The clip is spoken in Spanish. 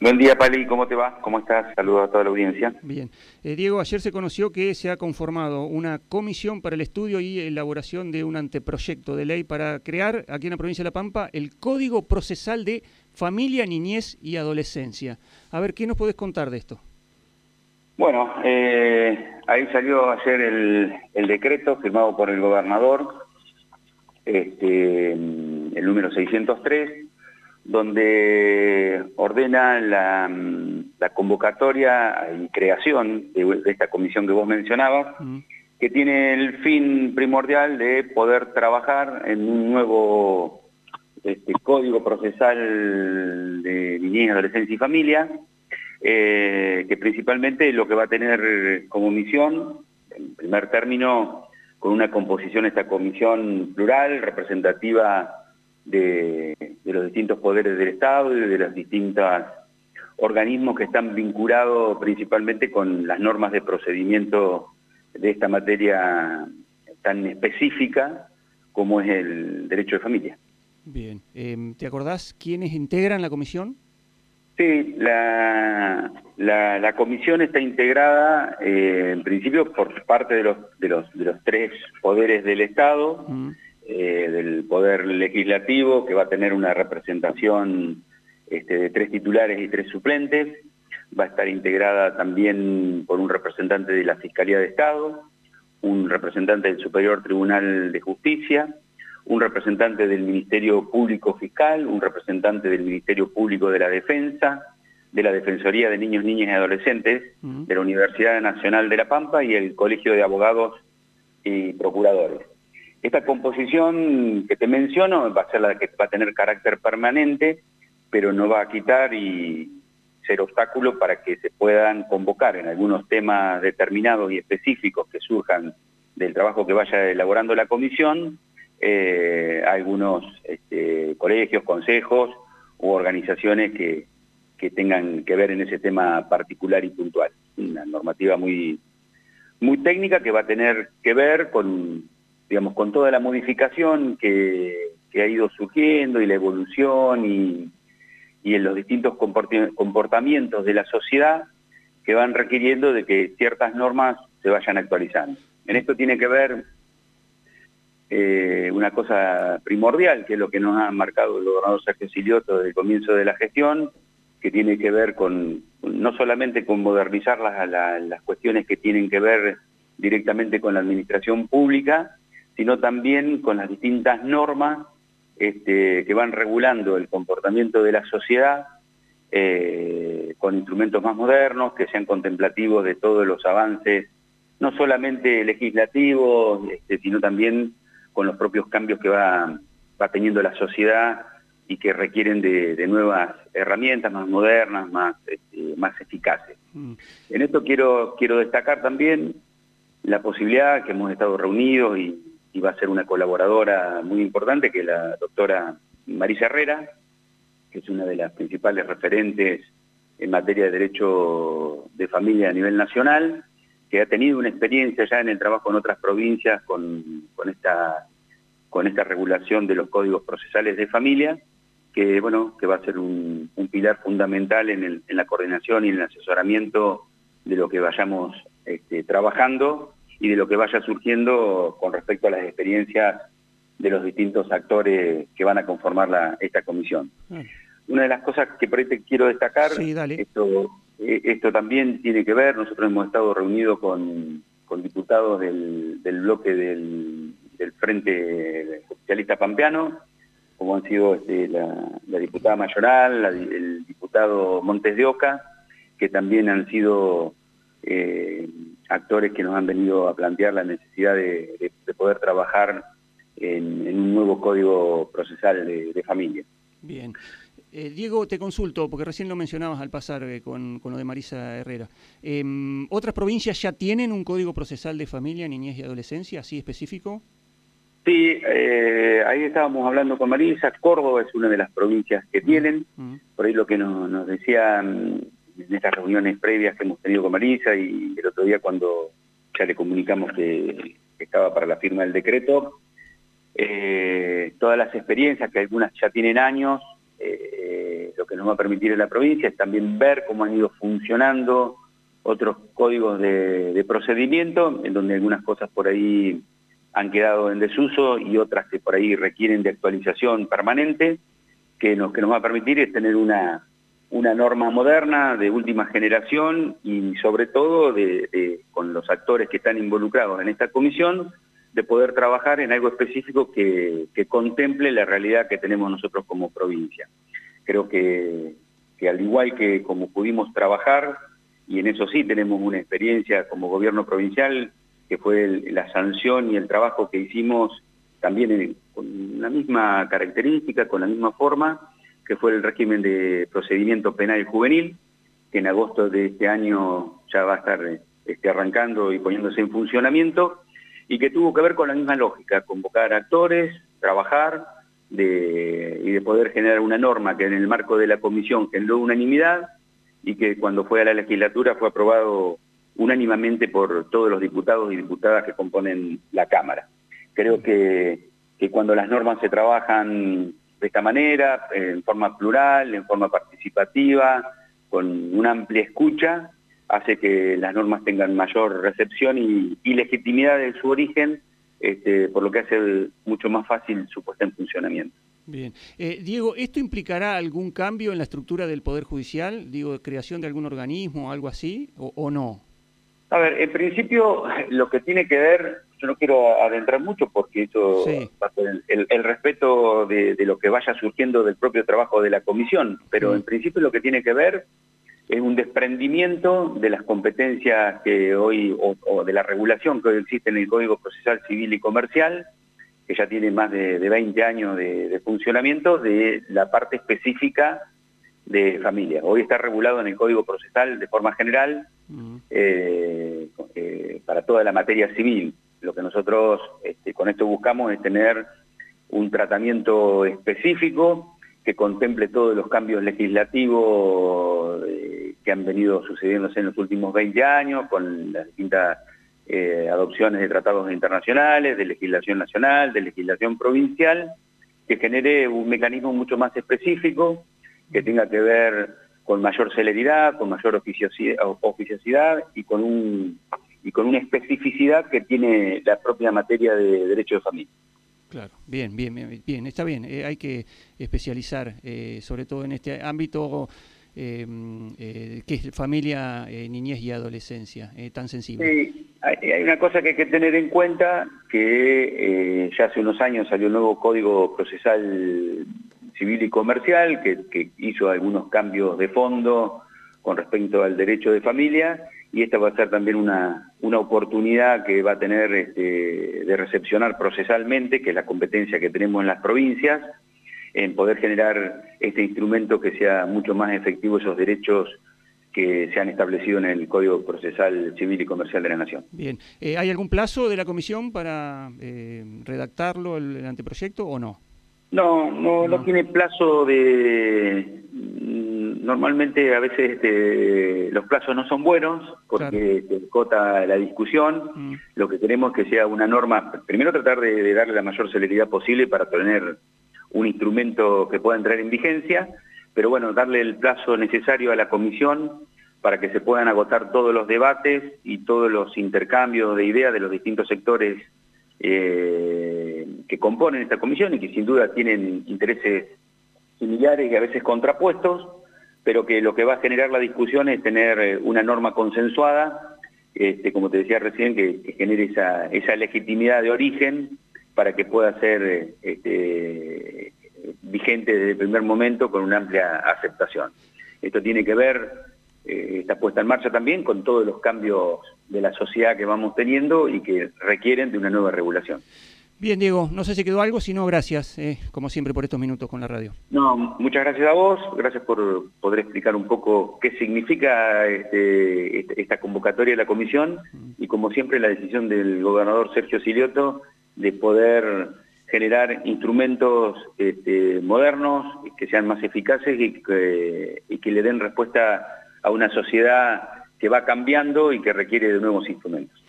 Buen día, Pali, ¿cómo te va? ¿Cómo estás? Saludos a toda la audiencia. Bien. Eh, Diego, ayer se conoció que se ha conformado una comisión para el estudio y elaboración de un anteproyecto de ley para crear aquí en la provincia de La Pampa el Código Procesal de Familia, Niñez y Adolescencia. A ver, ¿qué nos podés contar de esto? Bueno, eh, ahí salió ayer el, decreto firmado por el gobernador, este, el número 603, donde ordena la, convocatoria y creación de, esta comisión que vos mencionabas, que tiene el fin primordial de poder trabajar en un nuevo este, código procesal de niñez, adolescencia y familia, eh, que principalmente lo que va a tener como misión, en primer término, con una composición esta comisión plural, representativa de, los distintos poderes del Estado y de los distintos organismos que están vinculados principalmente con las normas de procedimiento de esta materia tan específica como es el derecho de familia. Bien, em, ¿te acordás quiénes integran la comisión? Sí, la, la, comisión está integrada eh, en principio por parte de los, de los, de los tres poderes del Estado, eh, del Poder Legislativo, que va a tener una representación este, de tres titulares y tres suplentes, va a estar integrada también por un representante de la Fiscalía de Estado, un representante del Superior Tribunal de Justicia, un representante del Ministerio Público Fiscal, un representante del Ministerio Público de la Defensa, de la Defensoría de Niños, Niñas y Adolescentes, de la Universidad Nacional de La Pampa y el Colegio de Abogados y Procuradores. Esta composición que te menciono va a ser la que va a tener carácter permanente, pero no va a quitar y ser obstáculo para que se puedan convocar en algunos temas determinados y específicos que surjan del trabajo que vaya elaborando la comisión, eh, algunos este, colegios, consejos u organizaciones que, que tengan que ver en ese tema particular y puntual. Una normativa muy, muy técnica que va a tener que ver con digamos, con toda la modificación que, ha ido surgiendo y la evolución y, en los distintos comportamientos de la sociedad que van requiriendo de que ciertas normas se vayan actualizando. En esto tiene que ver eh, una cosa primordial, que es lo que nos ha marcado el gobernador Sergio Silioto desde el comienzo de la gestión, que tiene que ver con no solamente con modernizar las cuestiones que tienen que ver directamente con la administración pública, sino también con las distintas normas este, que van regulando el comportamiento de la sociedad, eh, con instrumentos más modernos, que sean contemplativos de todos los avances, no solamente legislativos, este, sino también con los propios cambios que va, teniendo la sociedad y que requieren de, nuevas herramientas más modernas, más, este, más eficaces. Mm. En esto quiero, quiero destacar también la posibilidad que hemos estado reunidos y y va a ser una colaboradora muy importante, que es la doctora Marisa Herrera, que es una de las principales referentes en materia de derecho de familia a nivel nacional, que ha tenido una experiencia ya en el trabajo en otras provincias con, esta, con esta regulación de los códigos procesales de familia, que, bueno, que va a ser un, pilar fundamental en, la coordinación y en el asesoramiento de lo que vayamos este, trabajando y de lo que vaya surgiendo con respecto a las experiencias de los distintos actores que van a conformar esta comisión. Ah. Una de las cosas que por ahí te quiero destacar, Esto, eh, esto también tiene que ver, nosotros hemos estado reunidos con, diputados del, bloque del, Frente Socialista Pampeano, como han sido este, la, diputada Mayoral, el diputado Montes de Oca, que también han sido eh, actores que nos han venido a plantear la necesidad de, poder trabajar en, un nuevo código procesal de, familia. Bien. Eh, Diego, te consulto, porque recién lo mencionabas al pasar eh, con, lo de Marisa Herrera. Em, ¿Otras provincias ya tienen un código procesal de familia, niñez y adolescencia, así específico? Sí, eh, ahí estábamos hablando con Marisa. Córdoba es una de las provincias que tienen. Por ahí lo que nos, nos decía en estas reuniones previas que hemos tenido con Marisa y el otro día cuando ya le comunicamos que, estaba para la firma del decreto, eh, todas las experiencias, que algunas ya tienen años, eh, lo que nos va a permitir en la provincia es también ver cómo han ido funcionando otros códigos de, procedimiento, en donde algunas cosas por ahí han quedado en desuso y otras que por ahí requieren de actualización permanente, que nos, que nos va a permitir es tener una, una norma moderna de última generación y sobre todo de, con los actores que están involucrados en esta comisión, de poder trabajar en algo específico que, contemple la realidad que tenemos nosotros como provincia. Creo que, que al igual que como pudimos trabajar, y en eso sí tenemos una experiencia como gobierno provincial, que fue la sanción y el trabajo que hicimos también con la misma característica, con la misma forma, que fue el régimen de procedimiento penal juvenil, que en agosto de este año ya va a estar este, arrancando y poniéndose en funcionamiento, y que tuvo que ver con la misma lógica, convocar actores, trabajar de, y de poder generar una norma que en el marco de la comisión generó unanimidad y que cuando fue a la legislatura fue aprobado unánimamente por todos los diputados y diputadas que componen la Cámara. Creo que, que cuando las normas se trabajan de esta manera, en forma plural, en forma participativa, con una amplia escucha, hace que las normas tengan mayor recepción y, legitimidad de su origen, este, por lo que hace mucho más fácil su puesta en funcionamiento. Bien. Eh, Diego, ¿esto implicará algún cambio en la estructura del Poder Judicial? Digo, creación de algún organismo o algo así, o no? A ver, en principio lo que tiene que ver, yo no quiero adentrar mucho porque eso va a ser el, respeto de, lo que vaya surgiendo del propio trabajo de la comisión, pero en principio lo que tiene que ver es un desprendimiento de las competencias que hoy, o, de la regulación que hoy existe en el Código Procesal Civil y Comercial, que ya tiene más de, 20 años de funcionamiento, de la parte específica de familia. Hoy está regulado en el Código Procesal de forma general eh, eh, para toda la materia civil. Nosotros este, con esto buscamos es tener un tratamiento específico que contemple todos los cambios legislativos eh, que han venido sucediéndose en los últimos 20 años, con las distintas adopciones de tratados internacionales, de legislación nacional, de legislación provincial, que genere un mecanismo mucho más específico que tenga que ver con mayor celeridad, con mayor oficiosidad y con, un, y con una especificidad que tiene la propia materia de derecho de familia. Claro, bien, bien, bien, bien está bien. Eh, hay que especializar, eh, sobre todo en este ámbito eh, que es familia, niñez y adolescencia, tan sensible. Sí, hay, hay, una cosa que hay que tener en cuenta, que ya hace unos años salió un nuevo Código Procesal civil y comercial, que, hizo algunos cambios de fondo con respecto al derecho de familia, y esta va a ser también una, una oportunidad que va a tener este, de recepcionar procesalmente, que es la competencia que tenemos en las provincias, en poder generar este instrumento que sea mucho más efectivo esos derechos que se han establecido en el Código Procesal Civil y Comercial de la Nación. Bien, eh, ¿hay algún plazo de la comisión para eh, redactarlo, el anteproyecto, o no? No, no, no, tiene plazo de... Normalmente a veces este, los plazos no son buenos porque se cota la discusión. Mm. Lo que queremos es que sea una norma, primero tratar de, darle la mayor celeridad posible para tener un instrumento que pueda entrar en vigencia, pero bueno, darle el plazo necesario a la comisión para que se puedan agotar todos los debates y todos los intercambios de ideas de los distintos sectores eh, que componen esta comisión y que sin duda tienen intereses similares y a veces contrapuestos, pero que lo que va a generar la discusión es tener eh, una norma consensuada, este, como te decía recién, que, genere esa, legitimidad de origen para que pueda ser este, vigente desde el primer momento con una amplia aceptación. Esto tiene que ver, eh, está puesta en marcha también con todos los cambios de la sociedad que vamos teniendo y que requieren de una nueva regulación. Bien, Diego, no sé si quedó algo, si no, gracias, eh, como siempre, por estos minutos con la radio. No, muchas gracias a vos, gracias por poder explicar un poco qué significa este, este esta convocatoria de la comisión y, como siempre, la decisión del gobernador Sergio Silioto de poder generar instrumentos este, modernos que sean más eficaces y que le den respuesta a una sociedad que va cambiando y que requiere de nuevos instrumentos.